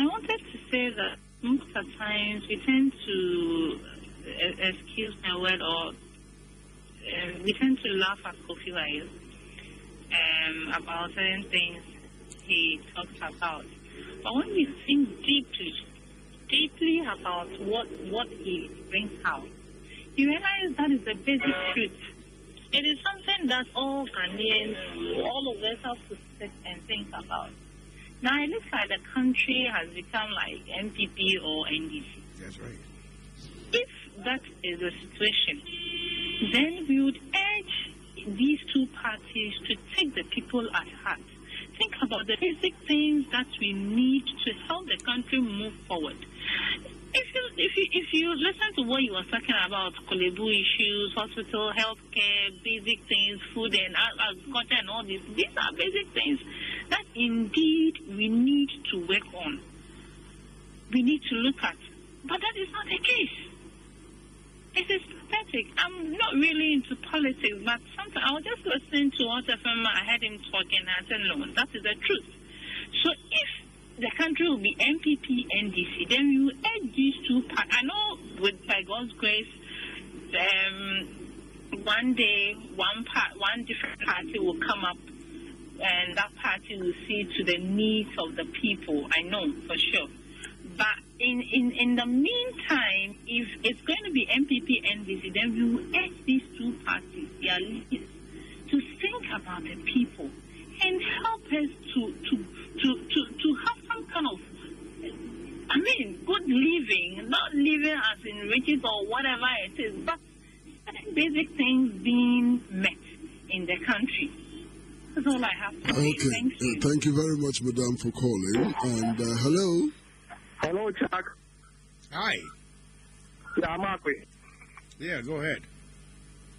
I wanted to say that most of the times we tend to, uh, excuse my word, or uh, we tend to laugh at Kofi Wayo um, about certain things he talks about. But when we think deeply, deeply about what what he brings out, you realize that is the basic truth. It is something that all Ghanaians, all of us have to sit and think about. Now it looks like the country has become like NPP or NDC. That's right. If that is the situation, then we would urge these two parties to take the people at heart. Think about the basic things that we need to help the country move forward. If you, if you, if you listen to what you were talking about, Korle Bu issues, hospital, healthcare, basic things, food and agriculture and all these, these are basic things that indeed we need to work on. We need to look at. But that is not the case. It is pathetic. I'm not really into politics, but sometimes I was just listening to what FM I heard him talking and I said, no, that is the truth. So if the country will be NPP, NDC, then will add these two parties. I know with by God's grace, um, one day one part, one different party will come up, and that party will see to the needs of the people. I know for sure. But in, in, in the meantime, if it's going to be NPP, and NDC, then we will ask these two parties, their leaders, to think about the people and help us to, to, to, to, to have some kind of, I mean, good living, not living as in riches or whatever it is, but basic things being met in the country. That's all I have to okay. say. Thank you. Uh, thank you very much, Madam, for calling. And uh, hello. Hello, Chuck. Hi. Yeah, I'm Akwe. Yeah, go ahead.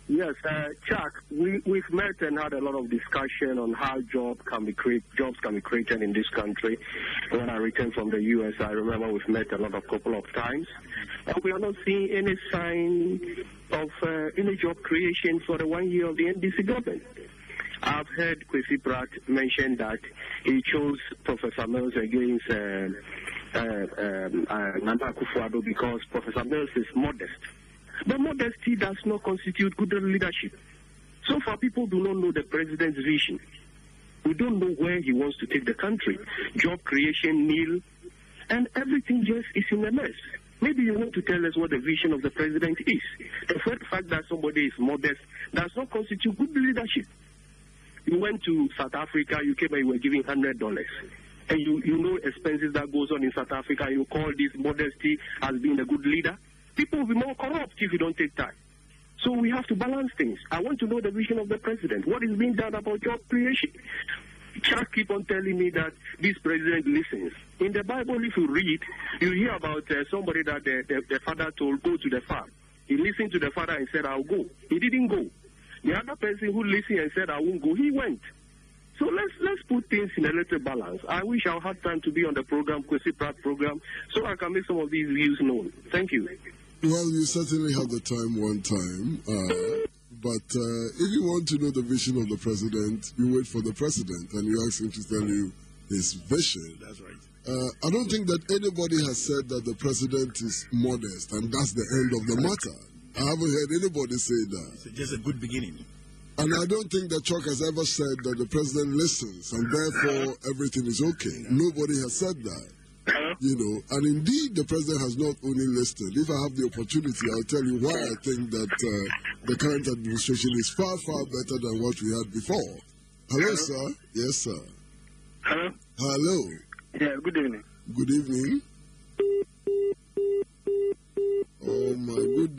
Yes, uh, Chuck, we, we've met and had a lot of discussion on how job can be create, jobs can be created in this country. When I returned from the U.S., I remember we've met a lot of couple of times. And we are not seeing any sign of uh, any job creation for the one year of the NDC government. I've heard Kwesi Pratt mention that he chose Professor Mills against uh, uh, um, uh, because Professor Mills is modest. But modesty does not constitute good leadership. So far, people do not know the president's vision. We don't know where he wants to take the country. Job creation, nil, and everything just is in a mess. Maybe you want to tell us what the vision of the president is. The fact that somebody is modest does not constitute good leadership. You went to South Africa, you came and you were giving hundred dollars. And you, you know expenses that goes on in South Africa, you call this modesty as being a good leader people will be more corrupt if you don't take time. So we have to balance things. I want to know the vision of the president. What is being done about job creation? Chuck keep on telling me that this president listens. In the Bible, if you read, you hear about uh, somebody that the, the, the father told, go to the farm. He listened to the father and said, I'll go. He didn't go. The other person who listened and said, I won't go, he went. So let's let's put things in a little balance. I wish I had time to be on the program, Kwesi Pratt program, so I can make some of these views known. Thank you. Well, you certainly have the time one time. Uh, but uh, if you want to know the vision of the president, you wait for the president and you ask him to tell you his vision. That's right. Uh, I don't think that anybody has said that the president is modest and that's the end of the matter. I haven't heard anybody say that. It's just a good beginning. And I don't think that Chuck has ever said that the president listens and therefore everything is okay. Nobody has said that. You know, and indeed the president has not only listened. If I have the opportunity, I'll tell you why I think that uh, the current administration is far, far better than what we had before. Hello, sir. Yes, sir. Hello. Hello. Yeah, good evening. Good evening.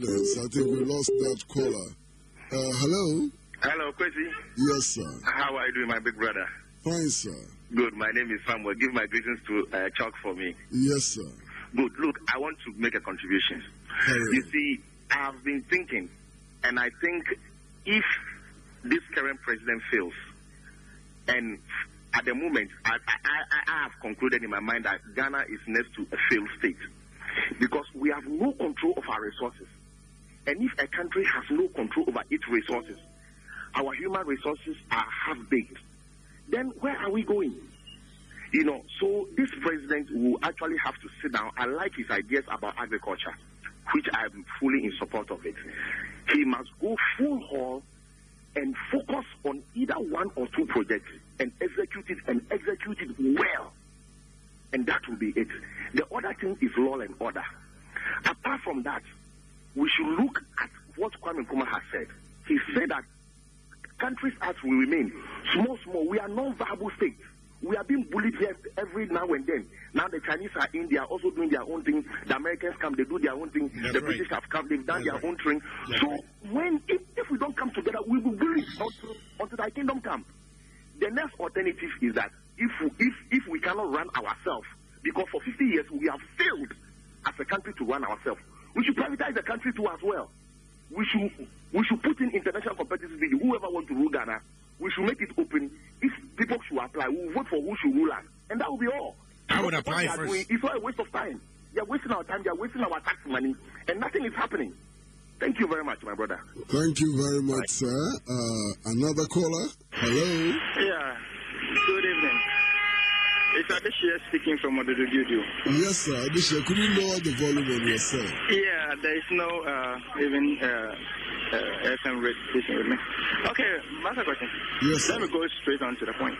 Goodness, I think we lost that caller. Uh, hello. Hello, Kwesi. Yes, sir. How are you doing, my big brother? Fine, sir. Good. My name is Samuel. Give my greetings to uh, Chuck for me. Yes, sir. Good. Look, I want to make a contribution. Hello. You see, I've been thinking, and I think if this current president fails, and at the moment, I, I, I have concluded in my mind that Ghana is next to a failed state because we have no control of our resources. And if a country has no control over its resources, our human resources are half baked, then where are we going? You know, so this president will actually have to sit down. I like his ideas about agriculture, which I'm fully in support of it. He must go full haul and focus on either one or two projects and execute it and execute it well. And that will be it. The other thing is law and order. Apart from that, we should look at what Kwame Nkrumah has said. He said that countries as we remain, small, small, we are non-viable states. We are being bullied here every now and then. Now the Chinese are in, they are also doing their own thing. The Americans come, they do their own thing. That's the right. British have come, they've done That's their right. own thing. That's so right. when if, if we don't come together, we will bully until, until thy kingdom come. The next alternative is that if we, if if we cannot run ourselves, because for 50 years we have failed as a country to run ourselves, we should privatize the country too as well. We should we should put in international competitivity. Whoever wants to rule Ghana, we should make it open. If people should apply, we will vote for who should rule us, and that will be all. I would Because apply what they are first. doing It's all a waste of time. They are wasting our time. They are wasting our tax money, and nothing is happening. Thank you very much, my brother. Thank you very much, sir. Uh, another caller. Hello. Yeah. Good evening. It's Adeshia speaking from Odododiodio. Yes, sir. Adisha, could you lower the volume on yourself? Yeah, there is no uh, even uh, uh, FM rate with me. Okay, master question. Yes, sir. Let me go straight on to the point.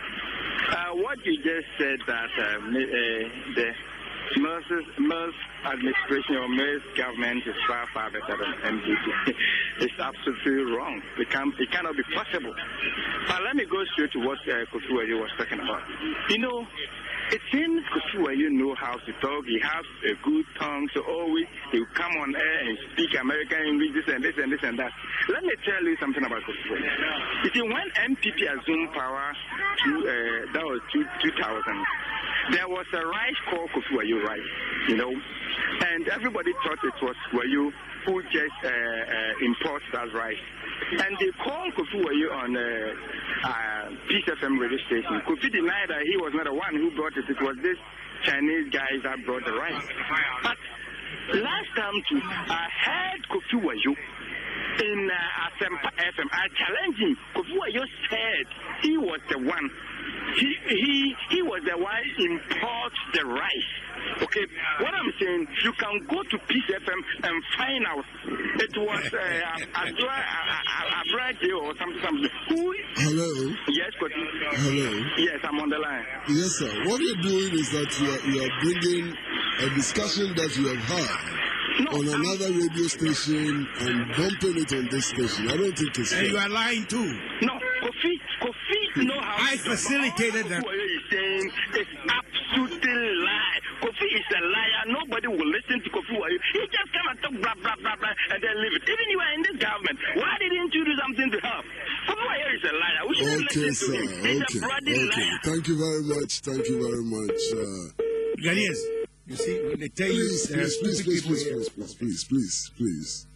Uh, what you just said that uh, the Mills, Mills administration or Mills government is far, far better than NPP. it's absolutely wrong. It, can, it cannot be possible. But let me go straight to what uh, Kofi Wayo was talking about. You know, it seems Kofi you know how to talk. He has a good tongue, so always he will come on air and speak American English, this and this and this and that. Let me tell you something about Wayo. You see, when NPP assumed power, to, uh, that was two, 2000, there was a rice called Kofi Wayo rice, you know, and everybody thought it was Wayo who just uh, uh, imports that rice. And they called Kofi Wayo on uh, uh, Peace FM radio station. Kofi denied that he was not the one who brought it. It was this Chinese guys that brought the rice. But last time too, I heard Kofi Wayo in uh, FM. I challenged him. Kofi Wayo said he was the one. He, he, he was the one import the rice. Okay, what I'm saying, you can go to Peace FM and find out. It was uh, Abra, Abra or something, something. Who? Hello. Yes, Kofi. Hello. Yes, I'm on the line. Yes, sir. What you're doing is that you are, you are bringing a discussion that you have had No, on I'm- another radio station and dumping it on this station. I don't think it's And you are lying too. No, Kofi, Kofi know how I facilitated that. What is saying is absolutely lie. Kofi is a liar. Nobody will listen to Kofi Wayo. He just come and talk blah blah blah blah and then leave it. Even you are in this government, why didn't you do something to help? Kofi Wayo is a liar. We shouldn't Okay, listen sir. to him. He's Okay. a bloody Okay. liar. Thank you very much. Thank you very much. Uh, Ghanaians, you see, when they tell you please, there please, please, please, please, please, please, please, please, please.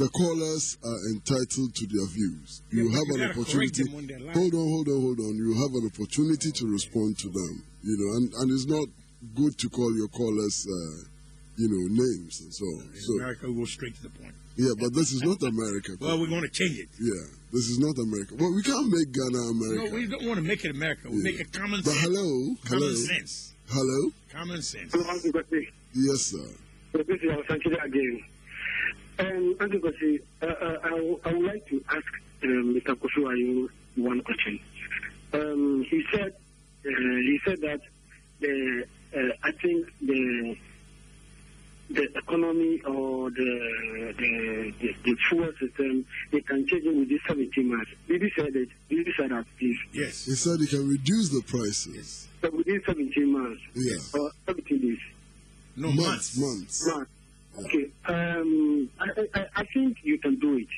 The callers are entitled to their views. You Yeah, have an opportunity. them when they're lying. Hold on, hold on, hold on. You have an opportunity to respond to them. You know, and, and it's not good to call your callers, uh, you know, names and so on. So America will go straight to the point. yeah, but this is not America. Well, we're going to change it. yeah, this is not America. Well, we can't make Ghana America. No, we don't want to make it America. We Yeah. make it common but sense. hello, hello, Common sense. hello. Common sense. Yes, sir. So this is Sankida again. Um, Uncle Kosi, uh, uh, I, w- I would like to ask um, Mr. Kosuayu one question. Um, he said uh, he said that the uh, I think the the economy or the the, the, the fuel system they can change it within 17 months. Did he said it? Did he said that, please? Yes. He said he can reduce the prices. Yes. So within 17 months Yeah. or 17 days. No months, months. months. Right. Okay. Um, I, I, I think you can do it.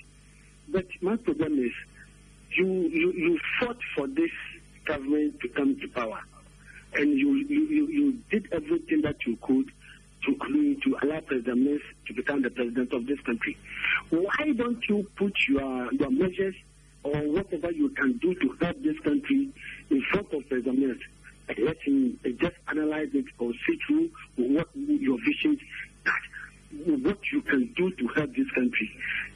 But my problem is you, you, you fought for this government to come to power. And you, you, you, did everything that you could to, to allow President Mills to become the president of this country. Why don't you put your, your measures or whatever you can do to help this country in front of President Mills? And let him just analyze it or see through what your vision that what you can do to help this country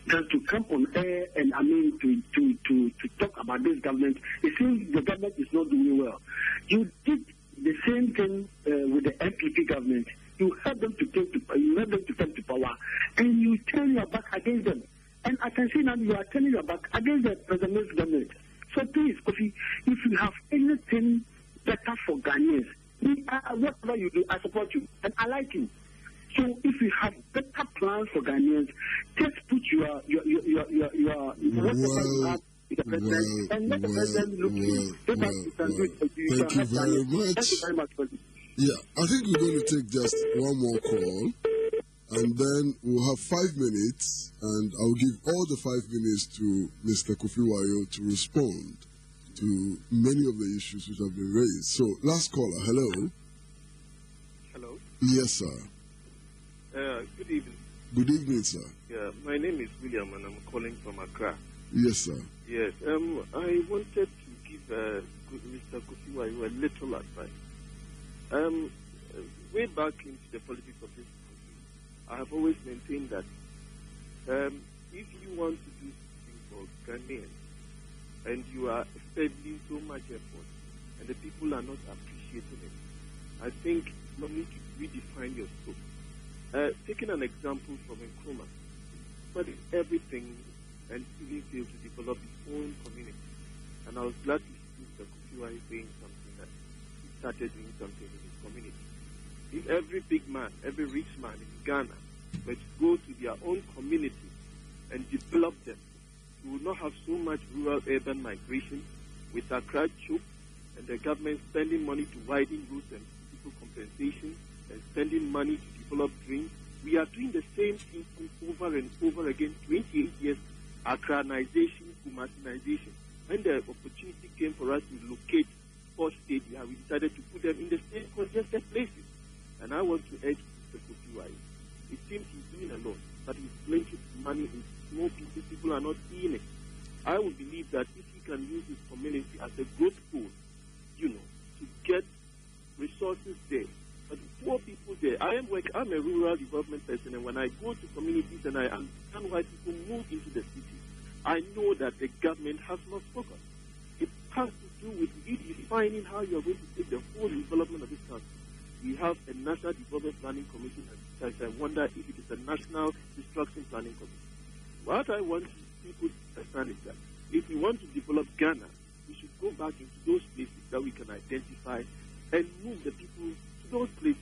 than to come on air and I mean to, to, to, to talk about this government. It seems the government is not doing well. You did the same thing uh, with the NPP government. You help them to take to, you help them to come to power, and you turn your back against them. And I can see now you are turning your back against the President's government. So please, Kofi, if you have anything better for Ghanaians, whatever you do, I support you, and I like you. So if you have better plans for Ghanaians, just put your your your your your, your whatever Well, the president well, and let the well, president look well, you. Just well, as you do it, well. Thank you very much. Thank you very much, Kofi. Yeah, I think we're going to take just one more call, and then we'll have five minutes, and I'll give all the five minutes to Mr. Kofi Wayo to respond to many of the issues which have been raised. So, last caller, hello. Hello. Yes, sir. Uh, good evening. Good evening, sir. Yeah, my name is William, and I'm calling from Accra. Yes, sir. Yes. Um, I wanted to give uh, Mr. Kufiwa a little advice. Um, way back into the politics of this country, I have always maintained that um, if you want to do something for Ghanaians and you are spending so much effort and the people are not appreciating it, I think you need to redefine your scope. Uh, taking an example from Nkrumah, but everything and even failed to develop his own community. And I was glad to see Mr. Kufiwa doing something that he started doing something in his community. If every big man, every rich man in Ghana were to go to their own community and develop them, we would not have so much rural urban migration with Accra choke and the government spending money to widen roads and people compensation and spending money to develop drains. We are doing the same thing over and over again, 28 years, Accranization, Kumasinization. When the opportunity came for us to locate four stadia, we decided to put them in the same congested places. And I want to urge Mr. Kofi Wayo. It seems he's doing a lot, but he's plenty of money in small pieces. People are not seeing it. I would believe that if he can use his community as a growth pool, there, I am work, I'm a rural development person, and when I go to communities and I understand why people move into the city, I know that the government has not focused. It has to do with redefining how you're going to take the whole development of this country. We have a National Development Planning Commission, and I wonder if it is a National Destruction Planning Commission. What I want people to understand is that if we want to develop Ghana, we should go back into those places that we can identify and move the people to those places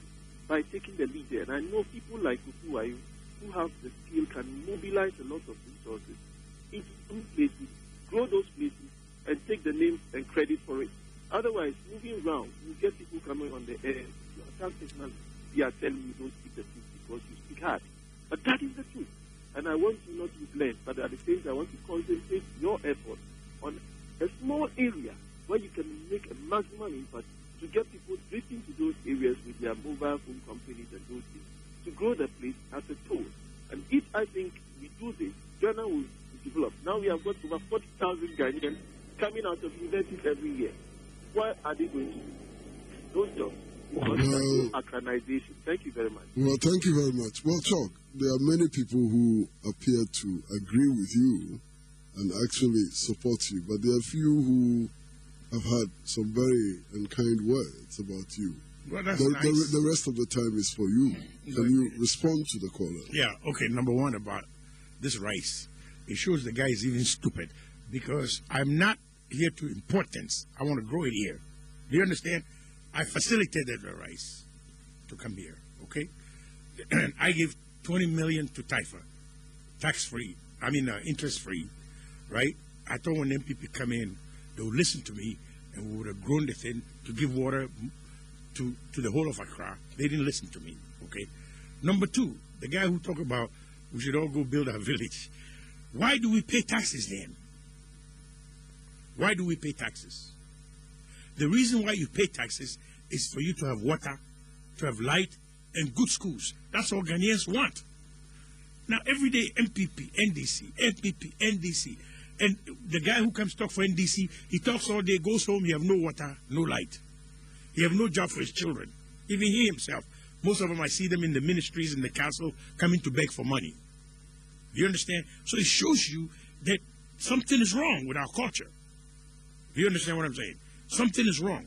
by taking the lead there. And I know people like Kofi Wayo who have the skill can mobilize a lot of resources into those places, grow those places, and take the name and credit for it. Otherwise, moving around, you get people coming on the air, you attack personally, they are telling you don't speak the truth because you speak hard. But that is the truth. And I want you not to thank you very much. Well, Chuck, there are many people who appear to agree with you and actually support you, but there are few who have had some very unkind words about you. Well, that's The, nice. the, the rest of the time is for you. Mm-hmm. Can you respond to the caller? Yeah, okay. Number one about this rice. It shows the guy is even stupid because I'm not here to import things. I want to grow it here. Do you understand? I facilitated the rice to come here, okay? I give 20 million to Taifa, tax free. I mean, uh, interest free, right? I thought when NPP come in, they would listen to me and we would have grown the thing to give water to, to the whole of Accra. They didn't listen to me, okay? Number two, the guy who talked about we should all go build our village. Why do we pay taxes then? Why do we pay taxes? The reason why you pay taxes is for you to have water, to have light, and good schools. That's all Ghanaians want. Now, every day, NPP, NDC, NPP, NDC, and the guy who comes talk for NDC, he talks all day, goes home, he have no water, no light. He have no job for his children. Even he himself. Most of them, I see them in the ministries in the council coming to beg for money. You understand? So it shows you that something is wrong with our culture. You understand what I'm saying? Something is wrong.